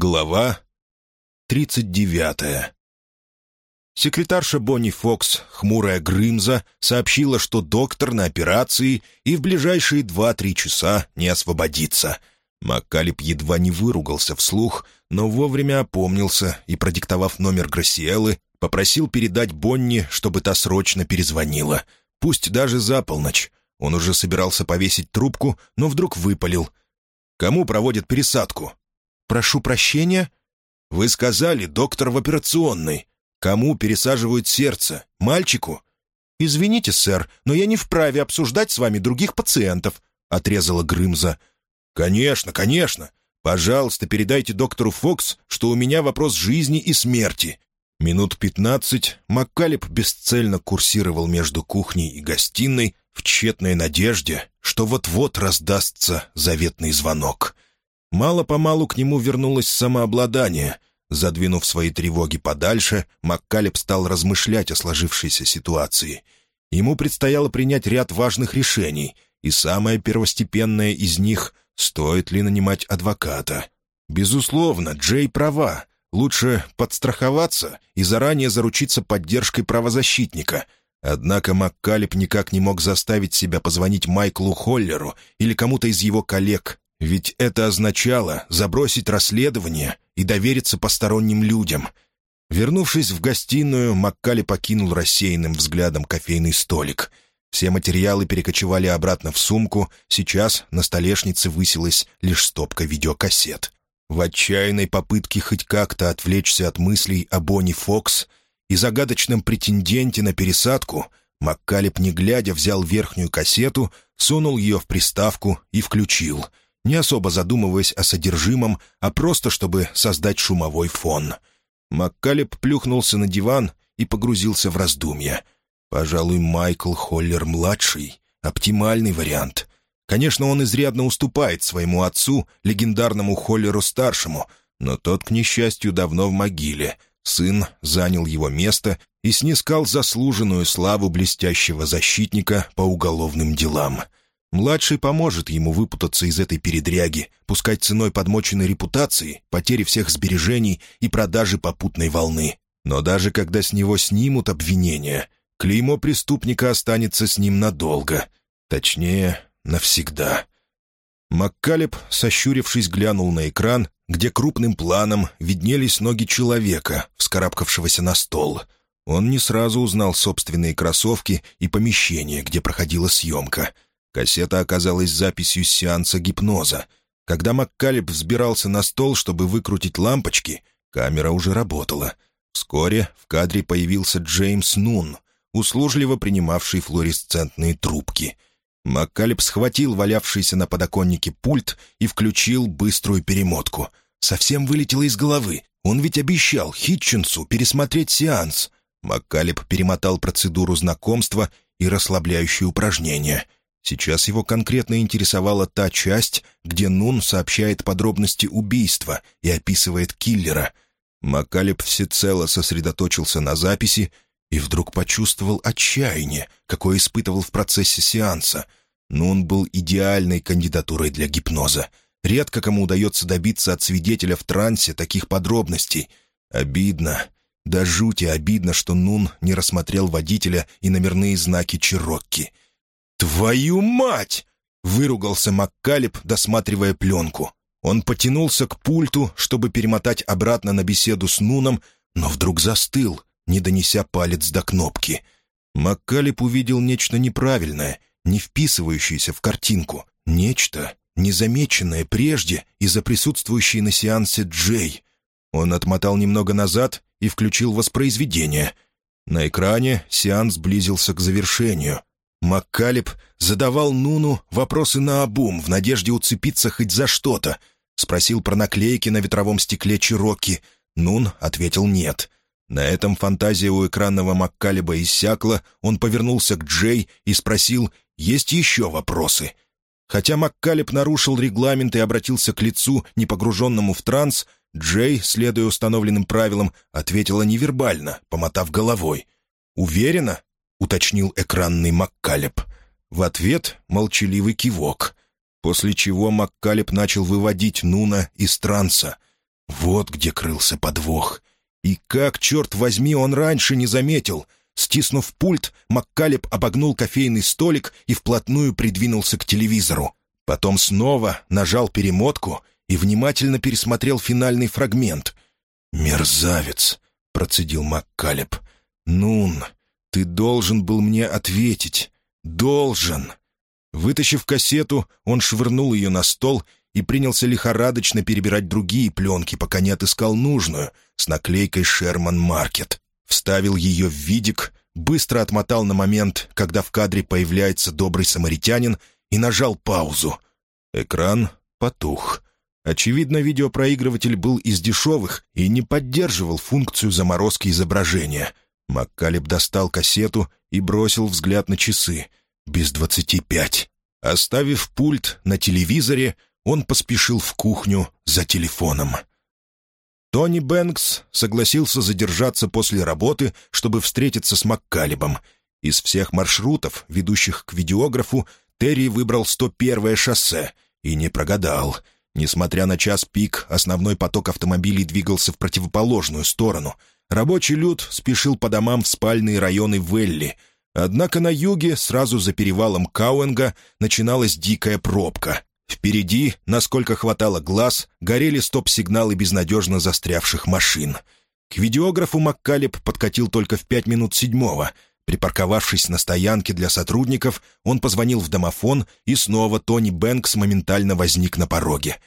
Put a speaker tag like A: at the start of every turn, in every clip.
A: Глава 39 Секретарша Бонни Фокс, хмурая Грымза, сообщила, что доктор на операции и в ближайшие два-три часа не освободится. Маккалеб едва не выругался вслух, но вовремя опомнился и, продиктовав номер Грасиэлы, попросил передать Бонни, чтобы та срочно перезвонила. Пусть даже за полночь. Он уже собирался повесить трубку, но вдруг выпалил. «Кому проводят пересадку?» «Прошу прощения?» «Вы сказали, доктор в операционной. Кому пересаживают сердце? Мальчику?» «Извините, сэр, но я не вправе обсуждать с вами других пациентов», — отрезала Грымза. «Конечно, конечно. Пожалуйста, передайте доктору Фокс, что у меня вопрос жизни и смерти». Минут пятнадцать Маккалеб бесцельно курсировал между кухней и гостиной в тщетной надежде, что вот-вот раздастся заветный звонок — Мало-помалу к нему вернулось самообладание. Задвинув свои тревоги подальше, Маккалеб стал размышлять о сложившейся ситуации. Ему предстояло принять ряд важных решений, и самое первостепенное из них — стоит ли нанимать адвоката. Безусловно, Джей права. Лучше подстраховаться и заранее заручиться поддержкой правозащитника — Однако Маккалеб никак не мог заставить себя позвонить Майклу Холлеру или кому-то из его коллег ведь это означало забросить расследование и довериться посторонним людям. Вернувшись в гостиную, Маккали покинул рассеянным взглядом кофейный столик. Все материалы перекочевали обратно в сумку, сейчас на столешнице высилась лишь стопка видеокассет. В отчаянной попытке хоть как-то отвлечься от мыслей о Бонни Фокс и загадочном претенденте на пересадку, Маккалеб, не глядя, взял верхнюю кассету, сунул ее в приставку и включил — не особо задумываясь о содержимом, а просто чтобы создать шумовой фон. Маккалеб плюхнулся на диван и погрузился в раздумья. Пожалуй, Майкл Холлер-младший — оптимальный вариант. Конечно, он изрядно уступает своему отцу, легендарному Холлеру-старшему, но тот, к несчастью, давно в могиле. Сын занял его место и снискал заслуженную славу блестящего защитника по уголовным делам — Младший поможет ему выпутаться из этой передряги, пускать ценой подмоченной репутации, потери всех сбережений и продажи попутной волны. Но даже когда с него снимут обвинения, клеймо преступника останется с ним надолго. Точнее, навсегда. Маккалеб, сощурившись, глянул на экран, где крупным планом виднелись ноги человека, вскарабкавшегося на стол. Он не сразу узнал собственные кроссовки и помещение, где проходила съемка — Кассета оказалась записью сеанса гипноза. Когда Маккалеб взбирался на стол, чтобы выкрутить лампочки, камера уже работала. Вскоре в кадре появился Джеймс Нун, услужливо принимавший флуоресцентные трубки. Маккалеб схватил валявшийся на подоконнике пульт и включил быструю перемотку. Совсем вылетело из головы. Он ведь обещал Хитчинсу пересмотреть сеанс. Маккалеб перемотал процедуру знакомства и расслабляющие упражнения — Сейчас его конкретно интересовала та часть, где Нун сообщает подробности убийства и описывает киллера. Макалеб всецело сосредоточился на записи и вдруг почувствовал отчаяние, какое испытывал в процессе сеанса. Нун был идеальной кандидатурой для гипноза. Редко кому удается добиться от свидетеля в трансе таких подробностей. Обидно. Да жути обидно, что Нун не рассмотрел водителя и номерные знаки Чирокки — «Твою мать!» — выругался Маккалеб, досматривая пленку. Он потянулся к пульту, чтобы перемотать обратно на беседу с Нуном, но вдруг застыл, не донеся палец до кнопки. Маккалеб увидел нечто неправильное, не вписывающееся в картинку. Нечто, незамеченное прежде из-за присутствующей на сеансе Джей. Он отмотал немного назад и включил воспроизведение. На экране сеанс близился к завершению. Маккалеб задавал Нуну вопросы на обум в надежде уцепиться хоть за что-то. Спросил про наклейки на ветровом стекле Чироки. Нун ответил «нет». На этом фантазия у экранного Маккалеба иссякла, он повернулся к Джей и спросил, есть еще вопросы. Хотя Маккалеб нарушил регламент и обратился к лицу, не погруженному в транс, Джей, следуя установленным правилам, ответила невербально, помотав головой. «Уверена?» — уточнил экранный Маккалеб. В ответ молчаливый кивок. После чего Маккалеб начал выводить Нуна из транса. Вот где крылся подвох. И как, черт возьми, он раньше не заметил? Стиснув пульт, Маккалеб обогнул кофейный столик и вплотную придвинулся к телевизору. Потом снова нажал перемотку и внимательно пересмотрел финальный фрагмент. «Мерзавец!» — процедил Маккалеб. «Нун, ты должен был мне ответить. Должен!» Вытащив кассету, он швырнул ее на стол и принялся лихорадочно перебирать другие пленки, пока не отыскал нужную, с наклейкой «Шерман Маркет». Вставил ее в видик, быстро отмотал на момент, когда в кадре появляется добрый самаритянин, и нажал паузу. Экран потух. Очевидно, видеопроигрыватель был из дешевых и не поддерживал функцию заморозки изображения. Маккалеб достал кассету и бросил взгляд на часы. Без двадцати пять. Оставив пульт на телевизоре, он поспешил в кухню за телефоном. Тони Бэнкс согласился задержаться после работы, чтобы встретиться с Маккалебом. Из всех маршрутов, ведущих к видеографу, Терри выбрал 101-е шоссе и не прогадал. Несмотря на час пик, основной поток автомобилей двигался в противоположную сторону. Рабочий люд спешил по домам в спальные районы Велли. Однако на юге, сразу за перевалом Кауэнга, начиналась дикая пробка. Впереди, насколько хватало глаз, горели стоп-сигналы безнадежно застрявших машин. К видеографу Маккалеб подкатил только в пять минут седьмого. Припарковавшись на стоянке для сотрудников, он позвонил в домофон, и снова Тони Бэнкс моментально возник на пороге.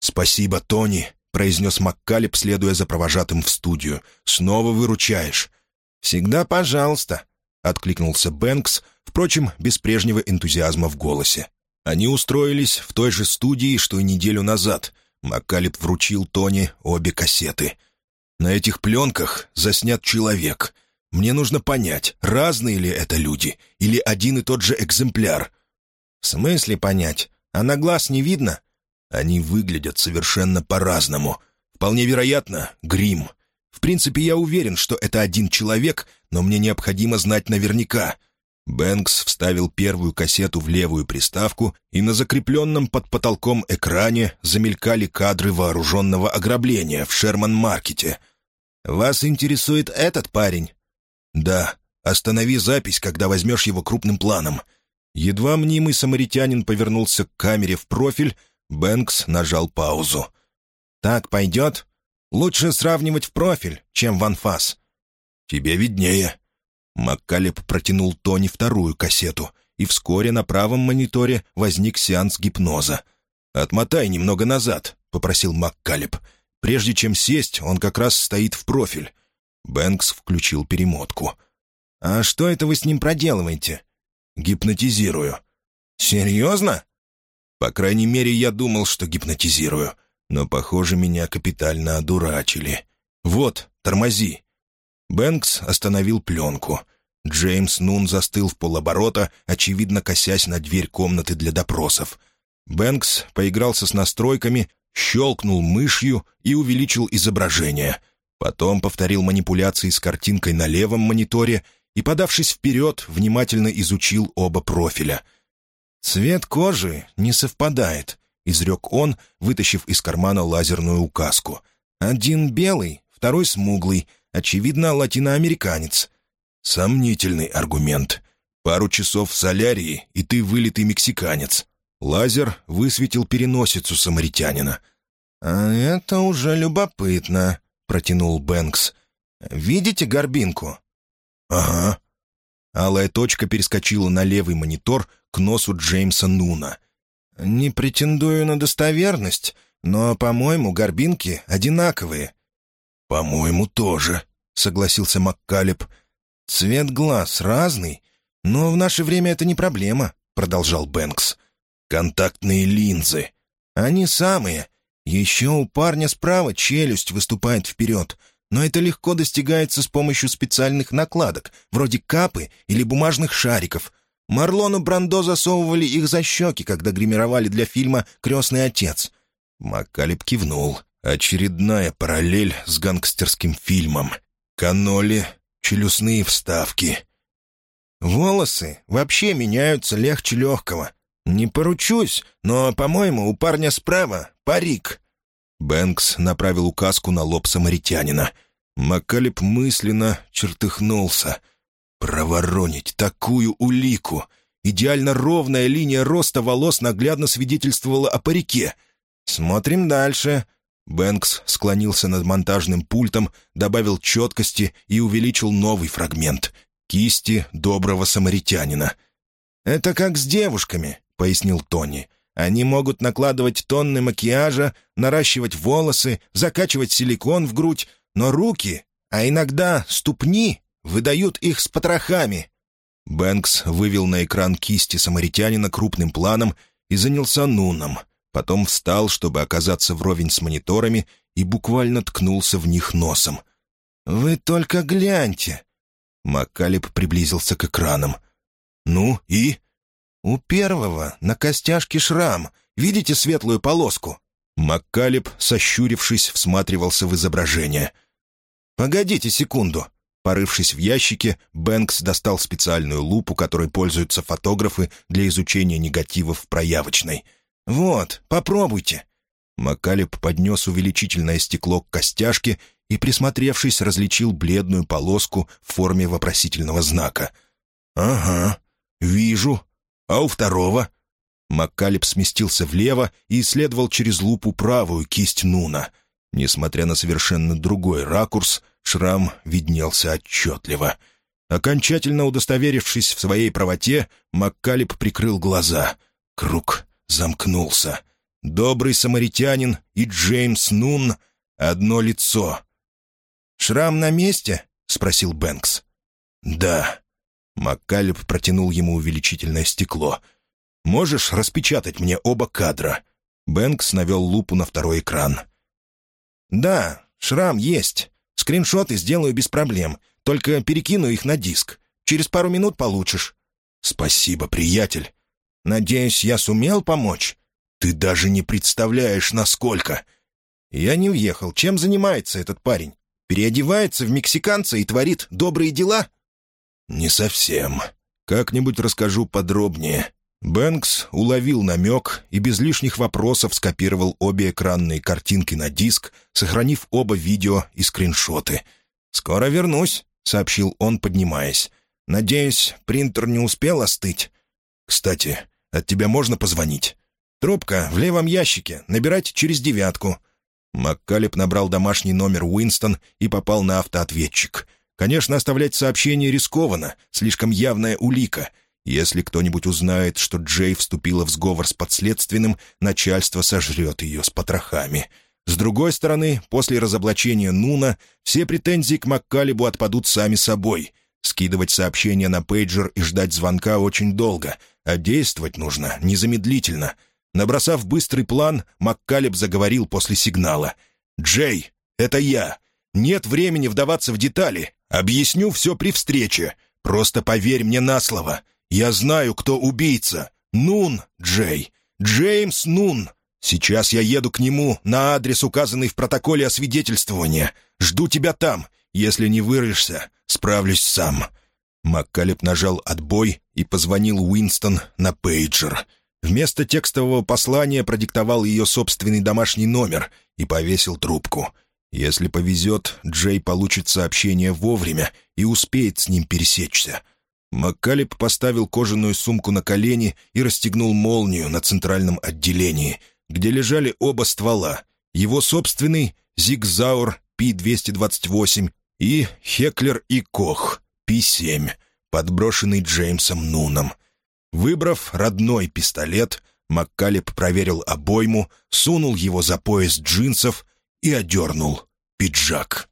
A: «Спасибо, Тони», — произнес Маккалеб, следуя за провожатым в студию. «Снова выручаешь». «Всегда пожалуйста», — откликнулся Бэнкс, впрочем, без прежнего энтузиазма в голосе. Они устроились в той же студии, что и неделю назад. Маккалеб вручил Тони обе кассеты. «На этих пленках заснят человек. Мне нужно понять, разные ли это люди или один и тот же экземпляр». «В смысле понять? А на глаз не видно?» «Они выглядят совершенно по-разному. Вполне вероятно, грим. В принципе, я уверен, что это один человек, но мне необходимо знать наверняка». Бэнкс вставил первую кассету в левую приставку, и на закрепленном под потолком экране замелькали кадры вооруженного ограбления в Шерман-маркете. «Вас интересует этот парень?» «Да. Останови запись, когда возьмешь его крупным планом». Едва мнимый самаритянин повернулся к камере в профиль, Бэнкс нажал паузу. «Так пойдет? Лучше сравнивать в профиль, чем в анфас». «Тебе виднее», Маккалеб протянул Тони вторую кассету, и вскоре на правом мониторе возник сеанс гипноза. «Отмотай немного назад», — попросил Маккалеб. «Прежде чем сесть, он как раз стоит в профиль». Бэнкс включил перемотку. «А что это вы с ним проделываете?» «Гипнотизирую». «Серьезно?» «По крайней мере, я думал, что гипнотизирую. Но, похоже, меня капитально одурачили. Вот, тормози». Бэнкс остановил пленку. Джеймс Нун застыл в полоборота, очевидно косясь на дверь комнаты для допросов. Бэнкс поигрался с настройками, щелкнул мышью и увеличил изображение. Потом повторил манипуляции с картинкой на левом мониторе и, подавшись вперед, внимательно изучил оба профиля. «Цвет кожи не совпадает», — изрек он, вытащив из кармана лазерную указку. «Один белый, второй смуглый, Очевидно, латиноамериканец. Сомнительный аргумент. Пару часов в солярии, и ты вылитый мексиканец. Лазер высветил переносицу самаритянина. «А это уже любопытно», — протянул Бэнкс. «Видите горбинку?» «Ага». Алая точка перескочила на левый монитор к носу Джеймса Нуна. «Не претендую на достоверность, но, по-моему, горбинки одинаковые. «По-моему, тоже», — согласился Маккалеб. «Цвет глаз разный, но в наше время это не проблема», — продолжал Бэнкс. «Контактные линзы. Они самые. Еще у парня справа челюсть выступает вперед, но это легко достигается с помощью специальных накладок, вроде капы или бумажных шариков. Марлону Брандо засовывали их за щеки, когда гримировали для фильма «Крестный отец». Маккалеб кивнул. Очередная параллель с гангстерским фильмом. Каноли, челюстные вставки. Волосы вообще меняются легче легкого. Не поручусь, но, по-моему, у парня справа парик. Бэнкс направил указку на лоб самаритянина. Маккалеб мысленно чертыхнулся. «Проворонить такую улику!» Идеально ровная линия роста волос наглядно свидетельствовала о парике. «Смотрим дальше». Бэнкс склонился над монтажным пультом, добавил четкости и увеличил новый фрагмент — кисти доброго самаритянина. «Это как с девушками», — пояснил Тони. «Они могут накладывать тонны макияжа, наращивать волосы, закачивать силикон в грудь, но руки, а иногда ступни, выдают их с потрохами». Бэнкс вывел на экран кисти самаритянина крупным планом и занялся Нуном — Потом встал, чтобы оказаться вровень с мониторами, и буквально ткнулся в них носом. «Вы только гляньте!» Маккалеб приблизился к экранам. «Ну и?» «У первого на костяшке шрам. Видите светлую полоску?» Маккалеб, сощурившись, всматривался в изображение. «Погодите секунду». Порывшись в ящике, Бэнкс достал специальную лупу, которой пользуются фотографы для изучения негативов в проявочной — «Вот, попробуйте». Макалеб поднес увеличительное стекло к костяшке и, присмотревшись, различил бледную полоску в форме вопросительного знака. «Ага, вижу. А у второго?» Маккалеб сместился влево и исследовал через лупу правую кисть Нуна. Несмотря на совершенно другой ракурс, шрам виднелся отчетливо. Окончательно удостоверившись в своей правоте, Маккалеб прикрыл глаза. Круг замкнулся. Добрый самаритянин и Джеймс Нун — одно лицо. «Шрам на месте?» — спросил Бэнкс. «Да». Маккалеб протянул ему увеличительное стекло. «Можешь распечатать мне оба кадра?» Бэнкс навел лупу на второй экран. «Да, шрам есть. Скриншоты сделаю без проблем. Только перекину их на диск. Через пару минут получишь». «Спасибо, приятель. Надеюсь, я сумел помочь? Ты даже не представляешь, насколько. Я не уехал. Чем занимается этот парень? Переодевается в мексиканца и творит добрые дела? Не совсем. Как-нибудь расскажу подробнее. Бэнкс уловил намек и без лишних вопросов скопировал обе экранные картинки на диск, сохранив оба видео и скриншоты. «Скоро вернусь», — сообщил он, поднимаясь. «Надеюсь, принтер не успел остыть?» «Кстати, от тебя можно позвонить?» «Трубка в левом ящике. Набирать через девятку». Маккалеб набрал домашний номер Уинстон и попал на автоответчик. Конечно, оставлять сообщение рискованно, слишком явная улика. Если кто-нибудь узнает, что Джей вступила в сговор с подследственным, начальство сожрет ее с потрохами. С другой стороны, после разоблачения Нуна все претензии к Маккалебу отпадут сами собой. Скидывать сообщение на пейджер и ждать звонка очень долго — а действовать нужно незамедлительно. Набросав быстрый план, Маккалеб заговорил после сигнала. «Джей, это я. Нет времени вдаваться в детали. Объясню все при встрече. Просто поверь мне на слово. Я знаю, кто убийца. Нун, Джей. Джеймс Нун. Сейчас я еду к нему на адрес, указанный в протоколе освидетельствования. Жду тебя там. Если не вырвешься, справлюсь сам». Маккалеб нажал «Отбой» и позвонил Уинстон на пейджер. Вместо текстового послания продиктовал ее собственный домашний номер и повесил трубку. Если повезет, Джей получит сообщение вовремя и успеет с ним пересечься. Маккалеб поставил кожаную сумку на колени и расстегнул молнию на центральном отделении, где лежали оба ствола. Его собственный «Зигзаур Пи-228» и «Хеклер и Кох» Пи-7, подброшенный Джеймсом Нуном. Выбрав родной пистолет, Маккалеб проверил обойму, сунул его за пояс джинсов и одернул пиджак.